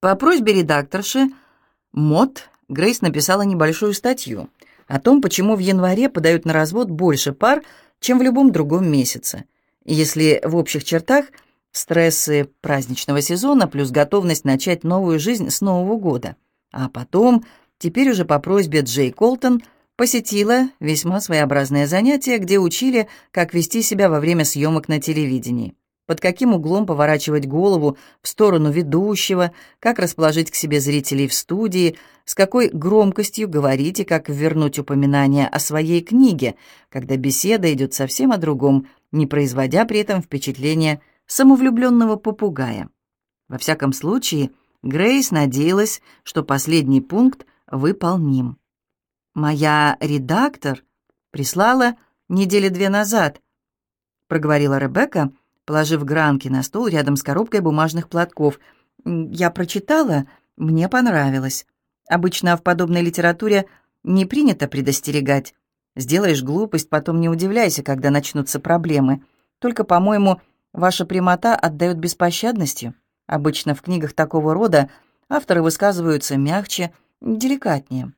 По просьбе редакторши Мот Грейс написала небольшую статью о том, почему в январе подают на развод больше пар, чем в любом другом месяце. Если в общих чертах стрессы праздничного сезона плюс готовность начать новую жизнь с Нового года. А потом, теперь уже по просьбе Джей Колтон, посетила весьма своеобразное занятие, где учили, как вести себя во время съемок на телевидении под каким углом поворачивать голову в сторону ведущего, как расположить к себе зрителей в студии, с какой громкостью говорить и как вернуть упоминание о своей книге, когда беседа идет совсем о другом, не производя при этом впечатления самовлюбленного попугая. Во всяком случае, Грейс надеялась, что последний пункт выполним. «Моя редактор прислала недели две назад», — проговорила Ребекка, — положив гранки на стол рядом с коробкой бумажных платков. «Я прочитала, мне понравилось. Обычно в подобной литературе не принято предостерегать. Сделаешь глупость, потом не удивляйся, когда начнутся проблемы. Только, по-моему, ваша прямота отдает беспощадностью. Обычно в книгах такого рода авторы высказываются мягче, деликатнее».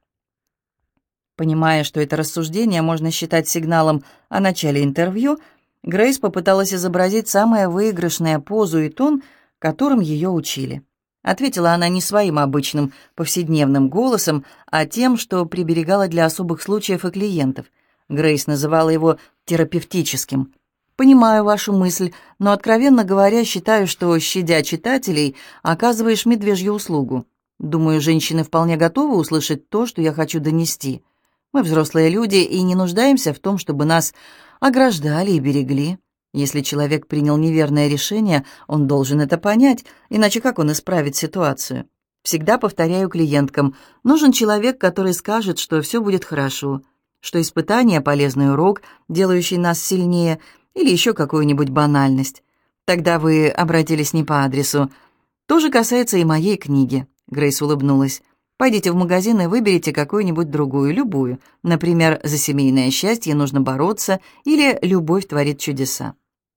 Понимая, что это рассуждение можно считать сигналом о начале интервью, Грейс попыталась изобразить самое выигрышное позу и тон, которым ее учили. Ответила она не своим обычным повседневным голосом, а тем, что приберегала для особых случаев и клиентов. Грейс называла его терапевтическим. «Понимаю вашу мысль, но, откровенно говоря, считаю, что, щадя читателей, оказываешь медвежью услугу. Думаю, женщины вполне готовы услышать то, что я хочу донести. Мы взрослые люди и не нуждаемся в том, чтобы нас ограждали и берегли. Если человек принял неверное решение, он должен это понять, иначе как он исправит ситуацию? Всегда повторяю клиенткам, нужен человек, который скажет, что все будет хорошо, что испытание – полезный урок, делающий нас сильнее, или еще какую-нибудь банальность. Тогда вы обратились не по адресу. То же касается и моей книги, Грейс улыбнулась. Пойдите в магазин и выберите какую-нибудь другую, любую. Например, «За семейное счастье нужно бороться» или «Любовь творит чудеса».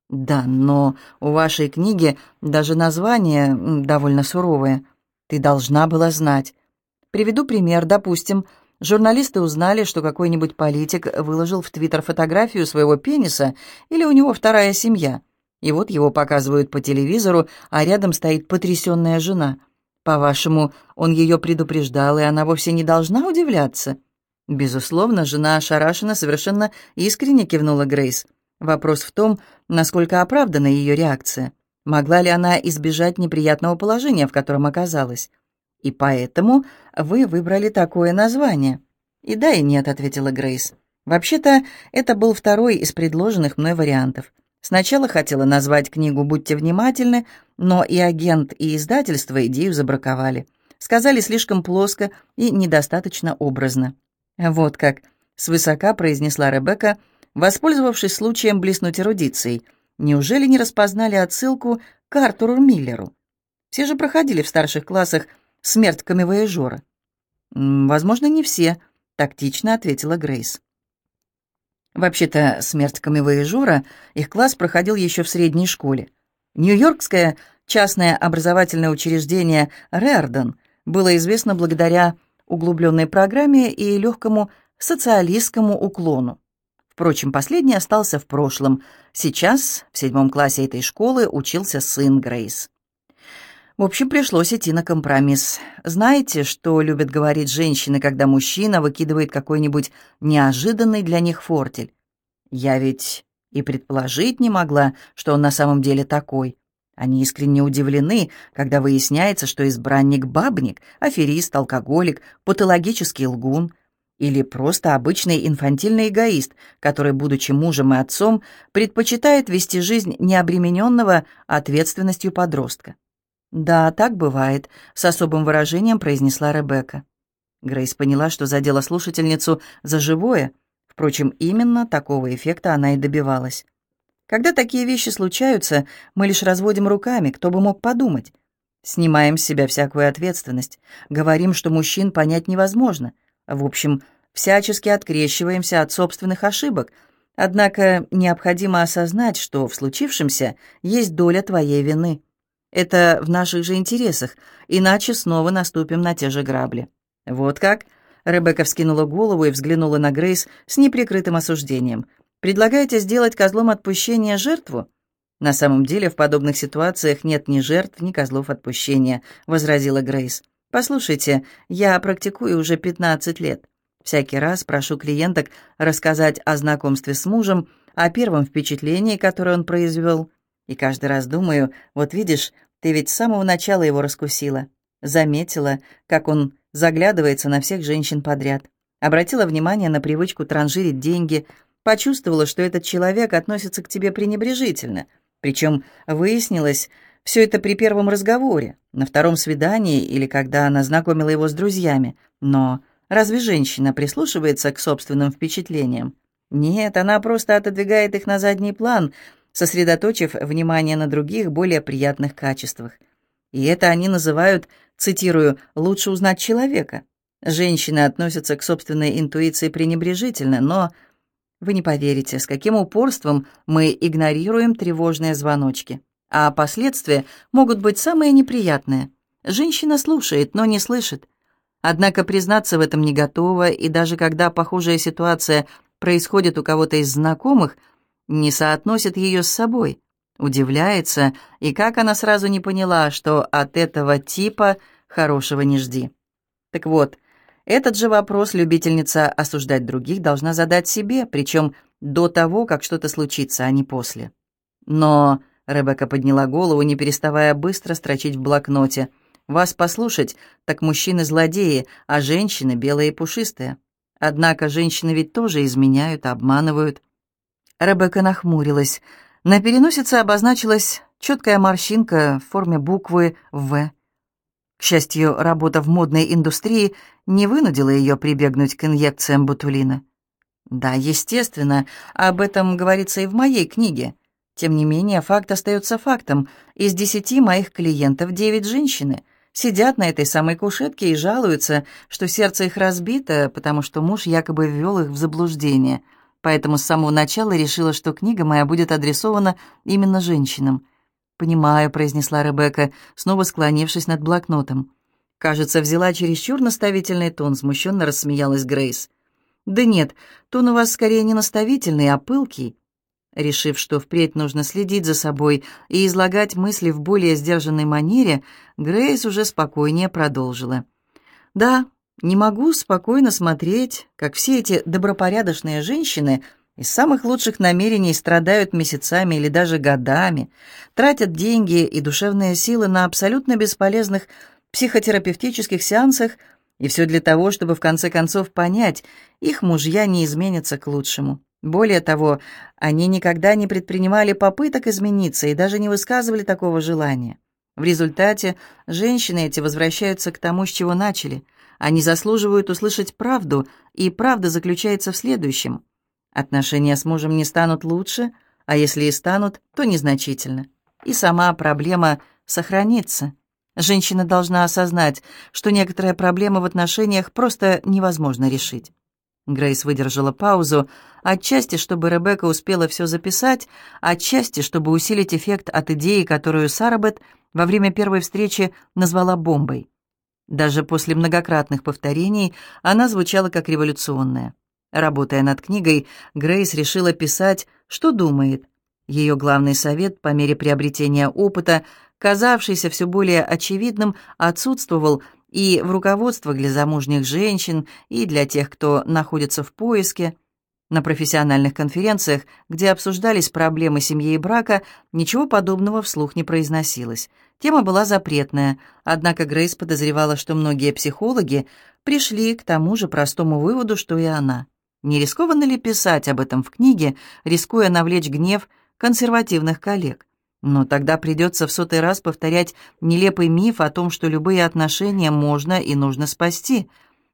Да, но у вашей книги даже название довольно суровое. Ты должна была знать. Приведу пример. Допустим, журналисты узнали, что какой-нибудь политик выложил в Твиттер фотографию своего пениса или у него вторая семья. И вот его показывают по телевизору, а рядом стоит потрясенная жена – по-вашему, он ее предупреждал, и она вовсе не должна удивляться?» Безусловно, жена ошарашена совершенно искренне кивнула Грейс. Вопрос в том, насколько оправдана ее реакция. Могла ли она избежать неприятного положения, в котором оказалась? И поэтому вы выбрали такое название. И да, и нет, ответила Грейс. Вообще-то, это был второй из предложенных мной вариантов. Сначала хотела назвать книгу «Будьте внимательны», но и агент, и издательство идею забраковали. Сказали слишком плоско и недостаточно образно. «Вот как», — свысока произнесла Ребекка, воспользовавшись случаем блеснуть эрудицией. «Неужели не распознали отсылку к Артуру Миллеру? Все же проходили в старших классах смерть камевояжера». «Возможно, не все», — тактично ответила Грейс. Вообще-то, смерть камевояжера их класс проходил еще в средней школе. Нью-Йоркское частное образовательное учреждение «Рэрдон» было известно благодаря углубленной программе и легкому социалистскому уклону. Впрочем, последний остался в прошлом. Сейчас, в седьмом классе этой школы, учился сын Грейс. В общем, пришлось идти на компромисс. Знаете, что любят говорить женщины, когда мужчина выкидывает какой-нибудь неожиданный для них фортель? Я ведь и предположить не могла, что он на самом деле такой. Они искренне удивлены, когда выясняется, что избранник — бабник, аферист, алкоголик, патологический лгун или просто обычный инфантильный эгоист, который, будучи мужем и отцом, предпочитает вести жизнь необремененного ответственностью подростка. «Да, так бывает», — с особым выражением произнесла Ребекка. Грейс поняла, что задела слушательницу за живое — Впрочем, именно такого эффекта она и добивалась. Когда такие вещи случаются, мы лишь разводим руками, кто бы мог подумать. Снимаем с себя всякую ответственность, говорим, что мужчин понять невозможно. В общем, всячески открещиваемся от собственных ошибок. Однако необходимо осознать, что в случившемся есть доля твоей вины. Это в наших же интересах, иначе снова наступим на те же грабли». «Вот как?» Ребекка вскинула голову и взглянула на Грейс с неприкрытым осуждением. «Предлагаете сделать козлом отпущения жертву?» «На самом деле в подобных ситуациях нет ни жертв, ни козлов отпущения», — возразила Грейс. «Послушайте, я практикую уже 15 лет. Всякий раз прошу клиенток рассказать о знакомстве с мужем, о первом впечатлении, которое он произвел. И каждый раз думаю, вот видишь, ты ведь с самого начала его раскусила. Заметила, как он заглядывается на всех женщин подряд. Обратила внимание на привычку транжирить деньги, почувствовала, что этот человек относится к тебе пренебрежительно — причем выяснилось все это при первом разговоре, на втором свидании или когда она знакомила его с друзьями. Но разве женщина прислушивается к собственным впечатлениям? Нет, она просто отодвигает их на задний план, сосредоточив внимание на других, более приятных качествах. И это они называют, цитирую, «лучше узнать человека». Женщины относятся к собственной интуиции пренебрежительно, но вы не поверите, с каким упорством мы игнорируем тревожные звоночки. А последствия могут быть самые неприятные. Женщина слушает, но не слышит. Однако признаться в этом не готова, и даже когда похожая ситуация происходит у кого-то из знакомых, не соотносит ее с собой. Удивляется, и как она сразу не поняла, что от этого типа хорошего не жди. Так вот, этот же вопрос любительница осуждать других должна задать себе, причем до того, как что-то случится, а не после. Но Ребекка подняла голову, не переставая быстро строчить в блокноте. «Вас послушать, так мужчины злодеи, а женщины белые и пушистые. Однако женщины ведь тоже изменяют, обманывают». Ребекка нахмурилась. На переносице обозначилась четкая морщинка в форме буквы «В». К счастью, работа в модной индустрии не вынудила ее прибегнуть к инъекциям ботулина. Да, естественно, об этом говорится и в моей книге. Тем не менее, факт остается фактом. Из десяти моих клиентов девять женщины сидят на этой самой кушетке и жалуются, что сердце их разбито, потому что муж якобы ввел их в заблуждение. Поэтому с самого начала решила, что книга моя будет адресована именно женщинам. «Понимаю», — произнесла Ребекка, снова склонившись над блокнотом. «Кажется, взяла чересчур наставительный тон», — смущенно рассмеялась Грейс. «Да нет, тон у вас скорее не наставительный, а пылкий». Решив, что впредь нужно следить за собой и излагать мысли в более сдержанной манере, Грейс уже спокойнее продолжила. «Да, не могу спокойно смотреть, как все эти добропорядочные женщины — из самых лучших намерений страдают месяцами или даже годами, тратят деньги и душевные силы на абсолютно бесполезных психотерапевтических сеансах, и все для того, чтобы в конце концов понять, их мужья не изменятся к лучшему. Более того, они никогда не предпринимали попыток измениться и даже не высказывали такого желания. В результате женщины эти возвращаются к тому, с чего начали. Они заслуживают услышать правду, и правда заключается в следующем – Отношения с мужем не станут лучше, а если и станут, то незначительно. И сама проблема сохранится. Женщина должна осознать, что некоторые проблемы в отношениях просто невозможно решить. Грейс выдержала паузу, отчасти, чтобы Ребекка успела все записать, отчасти, чтобы усилить эффект от идеи, которую Сарабет во время первой встречи назвала бомбой. Даже после многократных повторений она звучала как революционная. Работая над книгой, Грейс решила писать, что думает. Ее главный совет по мере приобретения опыта, казавшийся все более очевидным, отсутствовал и в руководствах для замужних женщин, и для тех, кто находится в поиске. На профессиональных конференциях, где обсуждались проблемы семьи и брака, ничего подобного вслух не произносилось. Тема была запретная, однако Грейс подозревала, что многие психологи пришли к тому же простому выводу, что и она – не рискованно ли писать об этом в книге, рискуя навлечь гнев консервативных коллег? Но тогда придется в сотый раз повторять нелепый миф о том, что любые отношения можно и нужно спасти.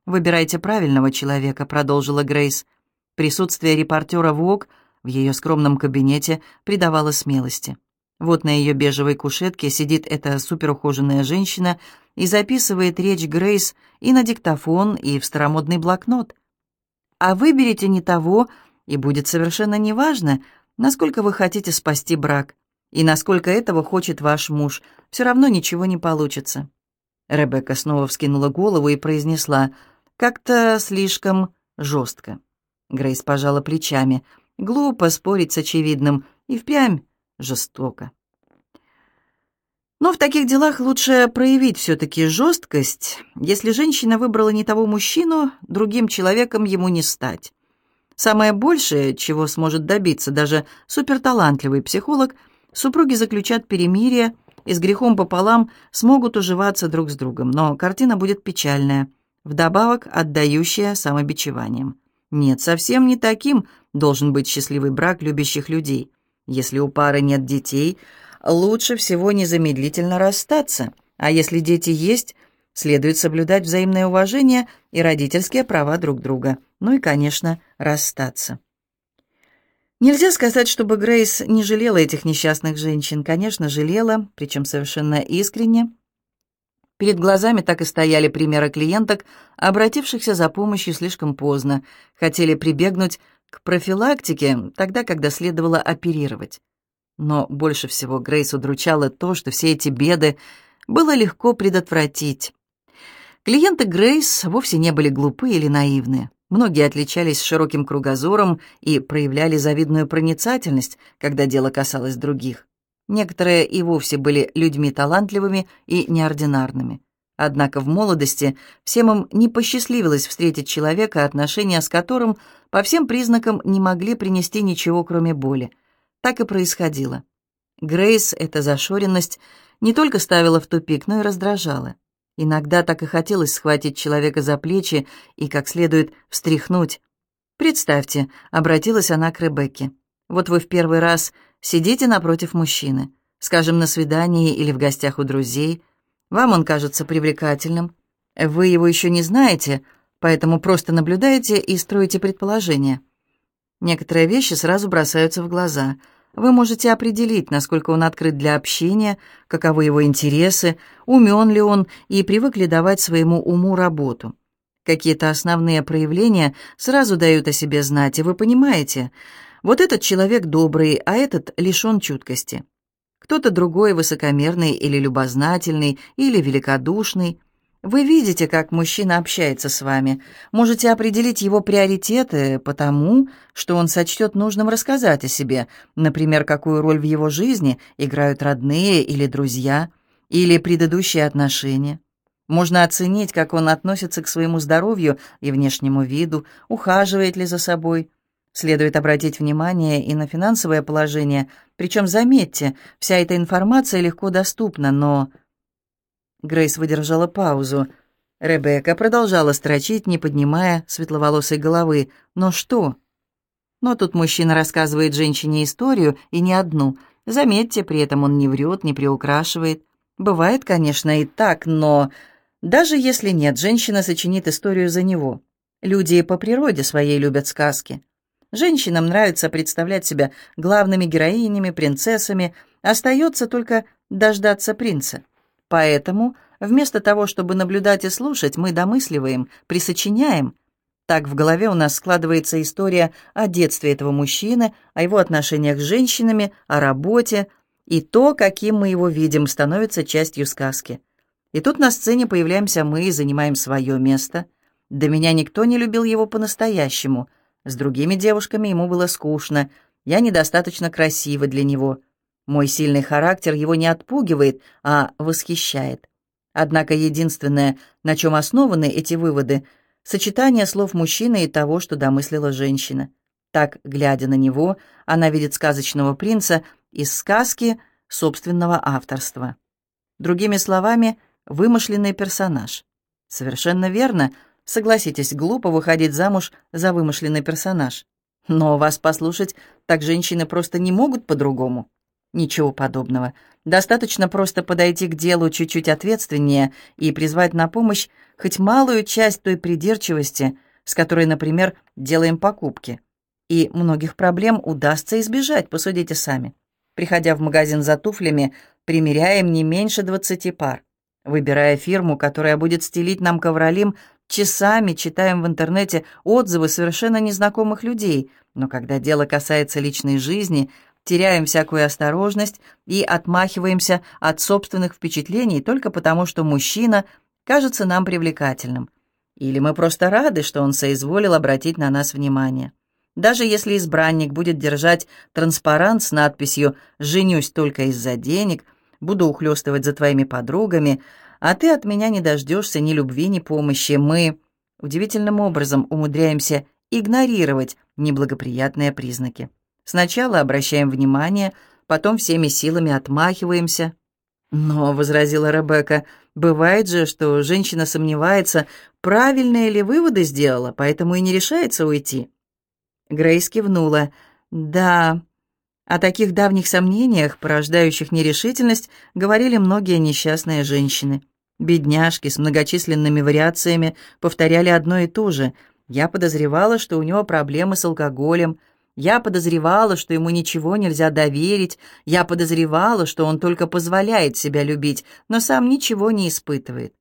«Выбирайте правильного человека», — продолжила Грейс. Присутствие репортера ВОК в ее скромном кабинете придавало смелости. Вот на ее бежевой кушетке сидит эта суперухоженная женщина и записывает речь Грейс и на диктофон, и в старомодный блокнот а выберете не того, и будет совершенно неважно, насколько вы хотите спасти брак. И насколько этого хочет ваш муж, все равно ничего не получится». Ребекка снова вскинула голову и произнесла «как-то слишком жестко». Грейс пожала плечами. «Глупо спорить с очевидным, и впрямь жестоко». Но в таких делах лучше проявить все-таки жесткость. Если женщина выбрала не того мужчину, другим человеком ему не стать. Самое большее, чего сможет добиться даже суперталантливый психолог, супруги заключат перемирие и с грехом пополам смогут уживаться друг с другом, но картина будет печальная, вдобавок отдающая самобичеванием. Нет, совсем не таким должен быть счастливый брак любящих людей. Если у пары нет детей – лучше всего незамедлительно расстаться, а если дети есть, следует соблюдать взаимное уважение и родительские права друг друга. Ну и, конечно, расстаться. Нельзя сказать, чтобы Грейс не жалела этих несчастных женщин. Конечно, жалела, причем совершенно искренне. Перед глазами так и стояли примеры клиенток, обратившихся за помощью слишком поздно, хотели прибегнуть к профилактике тогда, когда следовало оперировать. Но больше всего Грейс удручало то, что все эти беды было легко предотвратить. Клиенты Грейс вовсе не были глупы или наивны. Многие отличались широким кругозором и проявляли завидную проницательность, когда дело касалось других. Некоторые и вовсе были людьми талантливыми и неординарными. Однако в молодости всем им не посчастливилось встретить человека, отношения с которым по всем признакам не могли принести ничего, кроме боли. Так и происходило. Грейс эта зашоренность не только ставила в тупик, но и раздражала. Иногда так и хотелось схватить человека за плечи и как следует встряхнуть. «Представьте», — обратилась она к Ребекке, «вот вы в первый раз сидите напротив мужчины, скажем, на свидании или в гостях у друзей. Вам он кажется привлекательным. Вы его еще не знаете, поэтому просто наблюдаете и строите предположения. Некоторые вещи сразу бросаются в глаза. Вы можете определить, насколько он открыт для общения, каковы его интересы, умен ли он и привык ли давать своему уму работу. Какие-то основные проявления сразу дают о себе знать, и вы понимаете, вот этот человек добрый, а этот лишен чуткости. Кто-то другой высокомерный или любознательный, или великодушный – вы видите, как мужчина общается с вами, можете определить его приоритеты потому, что он сочтет нужным рассказать о себе, например, какую роль в его жизни играют родные или друзья, или предыдущие отношения. Можно оценить, как он относится к своему здоровью и внешнему виду, ухаживает ли за собой. Следует обратить внимание и на финансовое положение, причем, заметьте, вся эта информация легко доступна, но Грейс выдержала паузу. Ребекка продолжала строчить, не поднимая светловолосой головы. «Но что?» Но тут мужчина рассказывает женщине историю, и не одну. Заметьте, при этом он не врет, не приукрашивает. Бывает, конечно, и так, но... Даже если нет, женщина сочинит историю за него. Люди по природе своей любят сказки. Женщинам нравится представлять себя главными героинями, принцессами. Остается только дождаться принца. Поэтому вместо того, чтобы наблюдать и слушать, мы домысливаем, присочиняем. Так в голове у нас складывается история о детстве этого мужчины, о его отношениях с женщинами, о работе, и то, каким мы его видим, становится частью сказки. И тут на сцене появляемся мы и занимаем свое место. До меня никто не любил его по-настоящему. С другими девушками ему было скучно. Я недостаточно красива для него. Мой сильный характер его не отпугивает, а восхищает. Однако единственное, на чем основаны эти выводы, сочетание слов мужчины и того, что домыслила женщина. Так, глядя на него, она видит сказочного принца из сказки собственного авторства. Другими словами, вымышленный персонаж. Совершенно верно. Согласитесь, глупо выходить замуж за вымышленный персонаж. Но вас послушать, так женщины просто не могут по-другому. Ничего подобного. Достаточно просто подойти к делу чуть-чуть ответственнее и призвать на помощь хоть малую часть той придирчивости, с которой, например, делаем покупки. И многих проблем удастся избежать, посудите сами. Приходя в магазин за туфлями, примеряем не меньше 20 пар. Выбирая фирму, которая будет стелить нам ковролин, часами читаем в интернете отзывы совершенно незнакомых людей, но когда дело касается личной жизни – теряем всякую осторожность и отмахиваемся от собственных впечатлений только потому, что мужчина кажется нам привлекательным. Или мы просто рады, что он соизволил обратить на нас внимание. Даже если избранник будет держать транспарант с надписью «Женюсь только из-за денег», «Буду ухлёстывать за твоими подругами», а ты от меня не дождешься ни любви, ни помощи, мы удивительным образом умудряемся игнорировать неблагоприятные признаки. Сначала обращаем внимание, потом всеми силами отмахиваемся. «Но», — возразила Ребекка, — «бывает же, что женщина сомневается, правильные ли выводы сделала, поэтому и не решается уйти». Грейс кивнула. «Да, о таких давних сомнениях, порождающих нерешительность, говорили многие несчастные женщины. Бедняжки с многочисленными вариациями повторяли одно и то же. Я подозревала, что у него проблемы с алкоголем. Я подозревала, что ему ничего нельзя доверить. Я подозревала, что он только позволяет себя любить, но сам ничего не испытывает.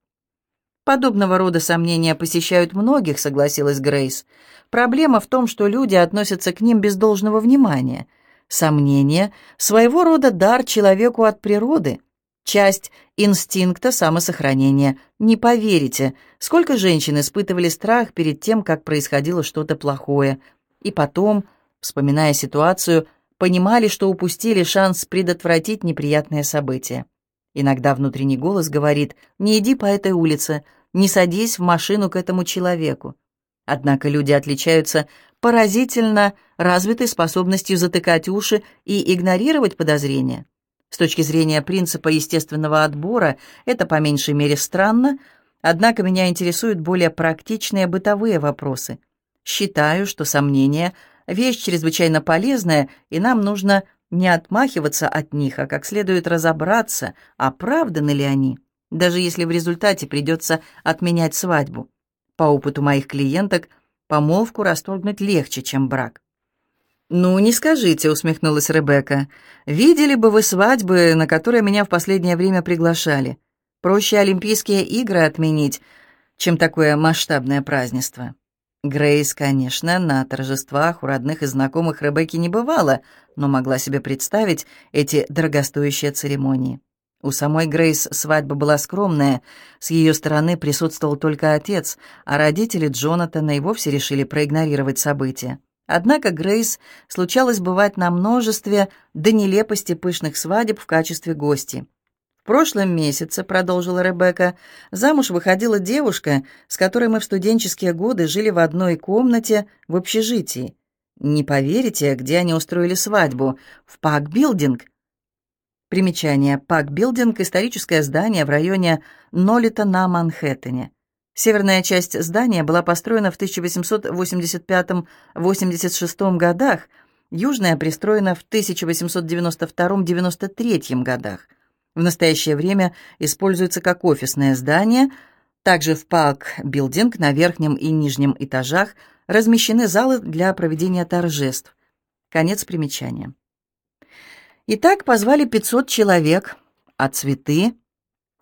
Подобного рода сомнения посещают многих, согласилась Грейс. Проблема в том, что люди относятся к ним без должного внимания. Сомнения — своего рода дар человеку от природы — часть инстинкта самосохранения. Не поверите, сколько женщин испытывали страх перед тем, как происходило что-то плохое, и потом, вспоминая ситуацию, понимали, что упустили шанс предотвратить неприятное событие. Иногда внутренний голос говорит «Не иди по этой улице, не садись в машину к этому человеку». Однако люди отличаются поразительно развитой способностью затыкать уши и игнорировать подозрения. С точки зрения принципа естественного отбора это по меньшей мере странно, однако меня интересуют более практичные бытовые вопросы. Считаю, что сомнения — вещь чрезвычайно полезная, и нам нужно не отмахиваться от них, а как следует разобраться, оправданы ли они, даже если в результате придется отменять свадьбу. По опыту моих клиенток, помолвку расторгнуть легче, чем брак. «Ну, не скажите», — усмехнулась Ребекка. «Видели бы вы свадьбы, на которые меня в последнее время приглашали? Проще Олимпийские игры отменить, чем такое масштабное празднество». Грейс, конечно, на торжествах у родных и знакомых Ребекки не бывала, но могла себе представить эти дорогостоящие церемонии. У самой Грейс свадьба была скромная, с ее стороны присутствовал только отец, а родители Джонатана и вовсе решили проигнорировать события. Однако Грейс случалось бывать на множестве до нелепости пышных свадеб в качестве гости. «В прошлом месяце», — продолжила Ребекка, — «замуж выходила девушка, с которой мы в студенческие годы жили в одной комнате в общежитии. Не поверите, где они устроили свадьбу? В Puck Building». Примечание. Puck Building — историческое здание в районе Нолита на Манхэттене. Северная часть здания была построена в 1885-86 годах, южная пристроена в 1892-93 годах. В настоящее время используется как офисное здание. Также в Пак-билдинг на верхнем и нижнем этажах размещены залы для проведения торжеств. Конец примечания. Итак, позвали 500 человек, а цветы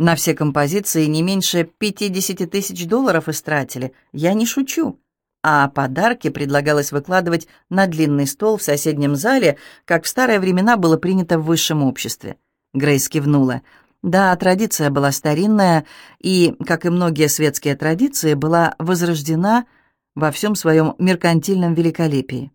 на все композиции не меньше 50 тысяч долларов истратили. Я не шучу. А подарки предлагалось выкладывать на длинный стол в соседнем зале, как в старые времена было принято в высшем обществе. Грейс кивнула. Да, традиция была старинная и, как и многие светские традиции, была возрождена во всем своем меркантильном великолепии.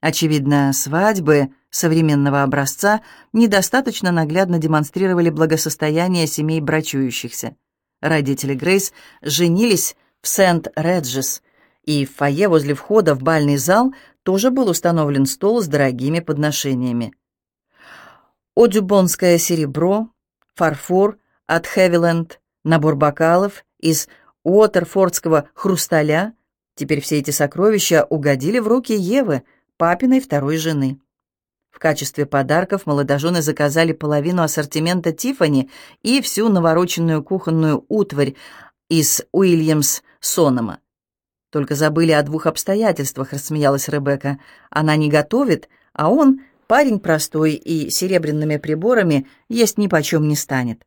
Очевидно, свадьбы современного образца недостаточно наглядно демонстрировали благосостояние семей брачующихся. Родители Грейс женились в Сент-Реджес, и в фойе возле входа в бальный зал тоже был установлен стол с дорогими подношениями. Одюбонское серебро, фарфор от Хевиленд, набор бокалов из Уотерфордского хрусталя. Теперь все эти сокровища угодили в руки Евы — папиной второй жены. В качестве подарков молодожены заказали половину ассортимента Тифани и всю навороченную кухонную утварь из Уильямс Сонома. Только забыли о двух обстоятельствах, рассмеялась Ребекка. Она не готовит, а он, парень простой и серебряными приборами, есть ни почем не станет.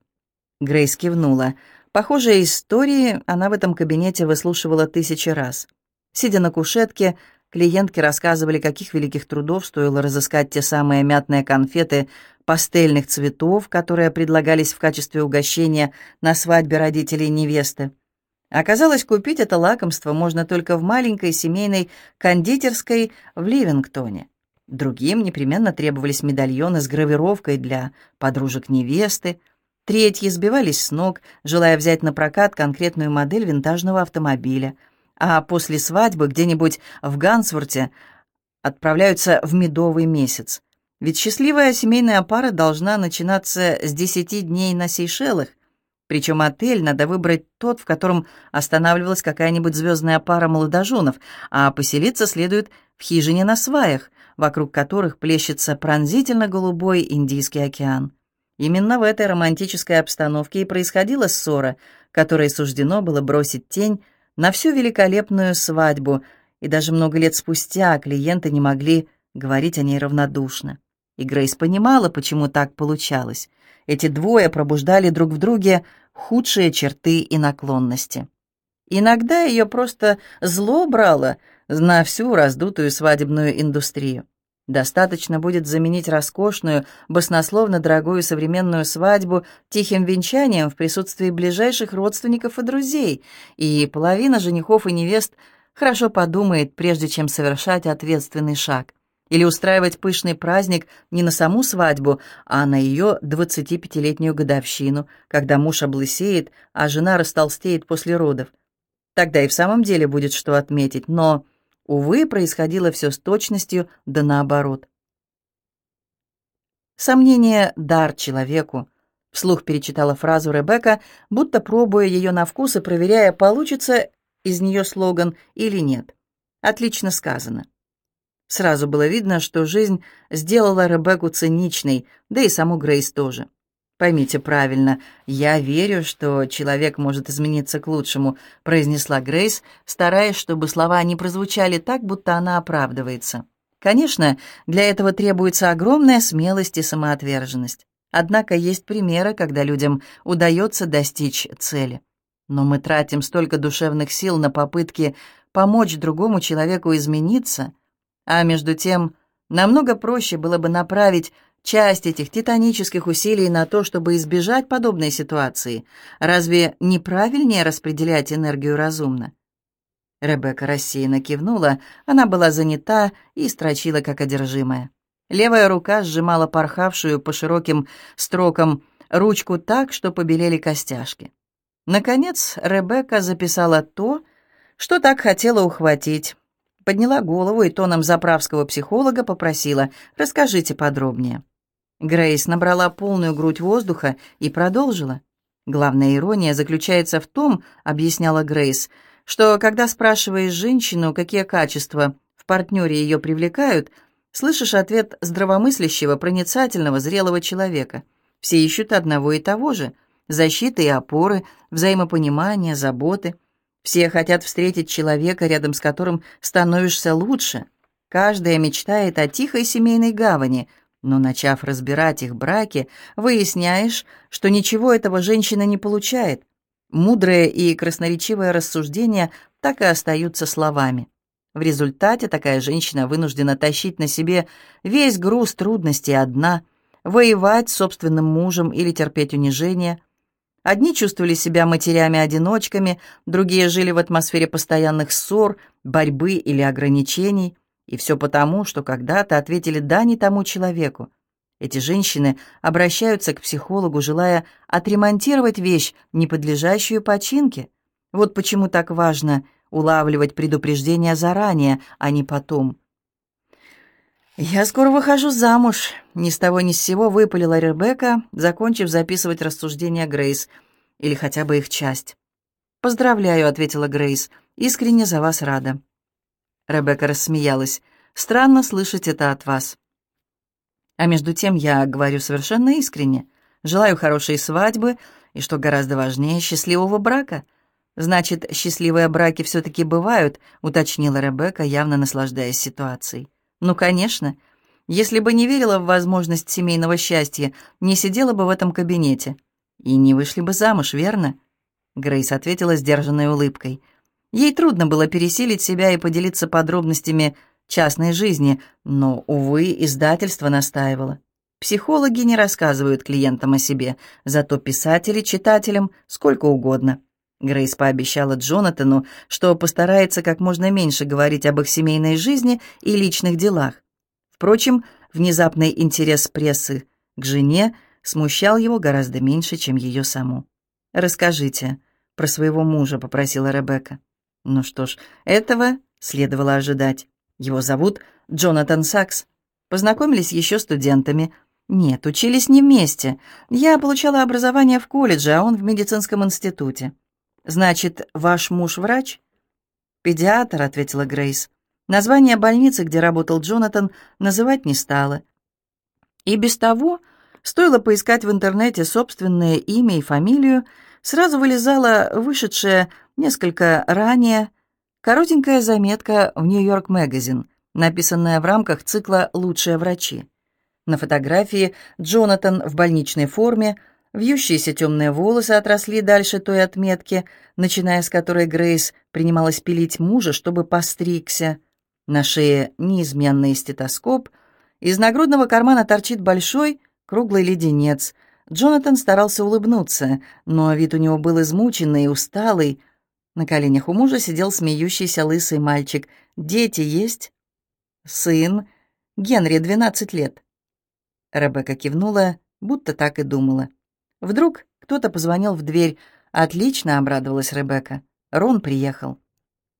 Грейс кивнула. Похожие истории она в этом кабинете выслушивала тысячи раз. Сидя на кушетке, Клиентки рассказывали, каких великих трудов стоило разыскать те самые мятные конфеты пастельных цветов, которые предлагались в качестве угощения на свадьбе родителей невесты. Оказалось, купить это лакомство можно только в маленькой семейной кондитерской в Ливингтоне. Другим непременно требовались медальоны с гравировкой для подружек невесты. Третьи сбивались с ног, желая взять на прокат конкретную модель винтажного автомобиля – а после свадьбы где-нибудь в Гансворте отправляются в медовый месяц. Ведь счастливая семейная пара должна начинаться с десяти дней на Сейшелах, причем отель надо выбрать тот, в котором останавливалась какая-нибудь звездная пара молодоженов, а поселиться следует в хижине на сваях, вокруг которых плещется пронзительно голубой Индийский океан. Именно в этой романтической обстановке и происходила ссора, которой суждено было бросить тень на всю великолепную свадьбу, и даже много лет спустя клиенты не могли говорить о ней равнодушно. И Грейс понимала, почему так получалось. Эти двое пробуждали друг в друге худшие черты и наклонности. Иногда ее просто зло брало на всю раздутую свадебную индустрию. Достаточно будет заменить роскошную, баснословно дорогую современную свадьбу тихим венчанием в присутствии ближайших родственников и друзей, и половина женихов и невест хорошо подумает, прежде чем совершать ответственный шаг. Или устраивать пышный праздник не на саму свадьбу, а на ее 25-летнюю годовщину, когда муж облысеет, а жена растолстеет после родов. Тогда и в самом деле будет что отметить, но Увы, происходило все с точностью да наоборот. «Сомнение — дар человеку», — вслух перечитала фразу Ребекка, будто пробуя ее на вкус и проверяя, получится из нее слоган или нет. Отлично сказано. Сразу было видно, что жизнь сделала Ребекку циничной, да и саму Грейс тоже. «Поймите правильно, я верю, что человек может измениться к лучшему», произнесла Грейс, стараясь, чтобы слова не прозвучали так, будто она оправдывается. Конечно, для этого требуется огромная смелость и самоотверженность. Однако есть примеры, когда людям удается достичь цели. Но мы тратим столько душевных сил на попытки помочь другому человеку измениться, а между тем намного проще было бы направить часть этих титанических усилий на то, чтобы избежать подобной ситуации. Разве неправильнее распределять энергию разумно? Ребекка рассеянно кивнула, она была занята и строчила как одержимая. Левая рука сжимала порхавшую по широким строкам ручку так, что побелели костяшки. Наконец Ребекка записала то, что так хотела ухватить. Подняла голову и тоном заправского психолога попросила «Расскажите подробнее». Грейс набрала полную грудь воздуха и продолжила. «Главная ирония заключается в том, — объясняла Грейс, — что когда спрашиваешь женщину, какие качества в партнере ее привлекают, слышишь ответ здравомыслящего, проницательного, зрелого человека. Все ищут одного и того же — защиты и опоры, взаимопонимания, заботы. Все хотят встретить человека, рядом с которым становишься лучше. Каждая мечтает о тихой семейной гавани — но, начав разбирать их браки, выясняешь, что ничего этого женщина не получает. Мудрые и красноречивые рассуждения так и остаются словами. В результате такая женщина вынуждена тащить на себе весь груз трудностей одна, воевать с собственным мужем или терпеть унижение. Одни чувствовали себя матерями-одиночками, другие жили в атмосфере постоянных ссор, борьбы или ограничений – и все потому, что когда-то ответили «да» не тому человеку. Эти женщины обращаются к психологу, желая отремонтировать вещь, не подлежащую починке. Вот почему так важно улавливать предупреждения заранее, а не потом. «Я скоро выхожу замуж», — ни с того ни с сего выпалила Ребекка, закончив записывать рассуждения Грейс, или хотя бы их часть. «Поздравляю», — ответила Грейс, — «искренне за вас рада». Ребекка рассмеялась. «Странно слышать это от вас». А между тем я говорю совершенно искренне. Желаю хорошей свадьбы и, что гораздо важнее, счастливого брака. Значит, счастливые браки все-таки бывают, уточнила Ребекка, явно наслаждаясь ситуацией. Ну, конечно. Если бы не верила в возможность семейного счастья, не сидела бы в этом кабинете. И не вышли бы замуж, верно? Грейс ответила сдержанной улыбкой. Ей трудно было пересилить себя и поделиться подробностями частной жизни, но, увы, издательство настаивало. Психологи не рассказывают клиентам о себе, зато писатели читателям сколько угодно. Грейс пообещала Джонатану, что постарается как можно меньше говорить об их семейной жизни и личных делах. Впрочем, внезапный интерес прессы к жене смущал его гораздо меньше, чем ее саму. «Расскажите про своего мужа», — попросила Ребекка. Ну что ж, этого следовало ожидать. Его зовут Джонатан Сакс. Познакомились еще студентами. Нет, учились не вместе. Я получала образование в колледже, а он в медицинском институте. Значит, ваш муж врач? Педиатр, ответила Грейс. Название больницы, где работал Джонатан, называть не стала. И без того, стоило поискать в интернете собственное имя и фамилию, сразу вылезала вышедшая несколько ранее коротенькая заметка в «Нью-Йорк Мэгазин», написанная в рамках цикла «Лучшие врачи». На фотографии Джонатан в больничной форме, вьющиеся темные волосы отросли дальше той отметки, начиная с которой Грейс принималась пилить мужа, чтобы постригся. На шее неизменный стетоскоп, из нагрудного кармана торчит большой круглый леденец. Джонатан старался улыбнуться, но вид у него был измученный и усталый. На коленях у мужа сидел смеющийся лысый мальчик. «Дети есть?» «Сын. Генри, 12 лет». Ребекка кивнула, будто так и думала. Вдруг кто-то позвонил в дверь. «Отлично», — обрадовалась Ребекка. «Рон приехал».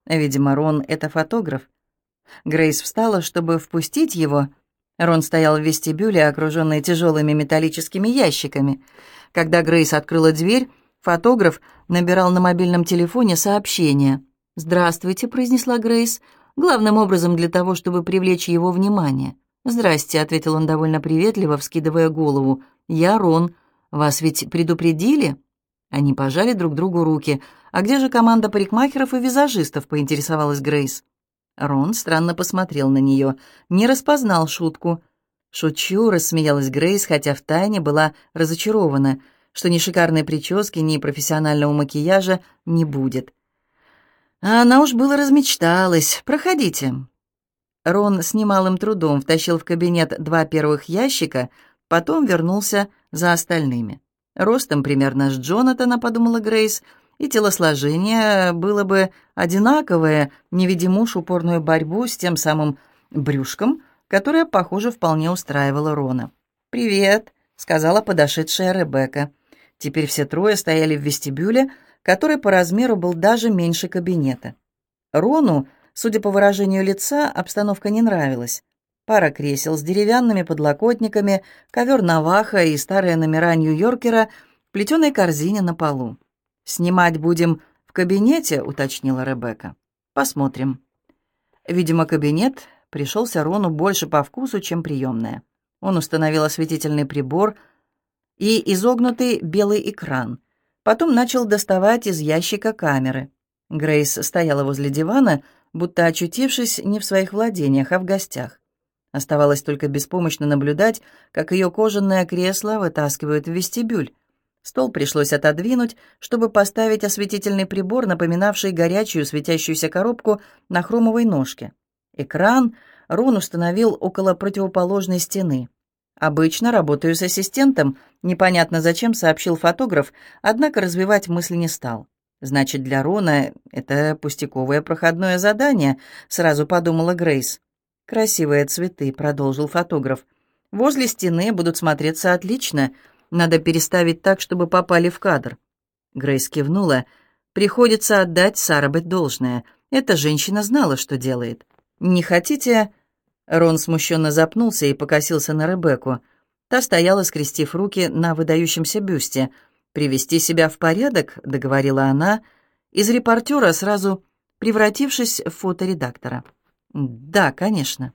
Видимо, Рон — это фотограф. Грейс встала, чтобы впустить его. Рон стоял в вестибюле, окруженный тяжелыми металлическими ящиками. Когда Грейс открыла дверь, фотограф набирал на мобильном телефоне сообщение. «Здравствуйте», — произнесла Грейс, главным образом для того, чтобы привлечь его внимание. «Здрасте», — ответил он довольно приветливо, вскидывая голову. «Я Рон. Вас ведь предупредили?» Они пожали друг другу руки. «А где же команда парикмахеров и визажистов?» — поинтересовалась Грейс. Рон странно посмотрел на нее, не распознал шутку. «Шучу», — рассмеялась Грейс, хотя втайне была разочарована, что ни шикарной прически, ни профессионального макияжа не будет. А она уж было размечталась. «Проходите». Рон с немалым трудом втащил в кабинет два первых ящика, потом вернулся за остальными. Ростом примерно с Джонатана, подумала Грейс, и телосложение было бы одинаковое, не видя муж упорную борьбу с тем самым брюшком, которое, похоже, вполне устраивало Рона. «Привет», — сказала подошедшая Ребекка. Теперь все трое стояли в вестибюле, который по размеру был даже меньше кабинета. Рону, судя по выражению лица, обстановка не нравилась. Пара кресел с деревянными подлокотниками, ковер Наваха и старые номера Нью-Йоркера в плетеной корзине на полу. «Снимать будем в кабинете», — уточнила Ребекка. «Посмотрим». Видимо, кабинет пришелся Рону больше по вкусу, чем приемная. Он установил осветительный прибор и изогнутый белый экран — Потом начал доставать из ящика камеры. Грейс стояла возле дивана, будто очутившись не в своих владениях, а в гостях. Оставалось только беспомощно наблюдать, как ее кожаное кресло вытаскивают в вестибюль. Стол пришлось отодвинуть, чтобы поставить осветительный прибор, напоминавший горячую светящуюся коробку на хромовой ножке. Экран Рон установил около противоположной стены. «Обычно работаю с ассистентом», непонятно зачем сообщил фотограф, однако развивать мысли не стал. «Значит, для Рона это пустяковое проходное задание», — сразу подумала Грейс. «Красивые цветы», — продолжил фотограф. «Возле стены будут смотреться отлично. Надо переставить так, чтобы попали в кадр». Грейс кивнула. «Приходится отдать Сарабет должное. Эта женщина знала, что делает. Не хотите Рон смущенно запнулся и покосился на Ребекку. Та стояла, скрестив руки на выдающемся бюсте. «Привести себя в порядок», — договорила она, из репортера сразу превратившись в фоторедактора. «Да, конечно».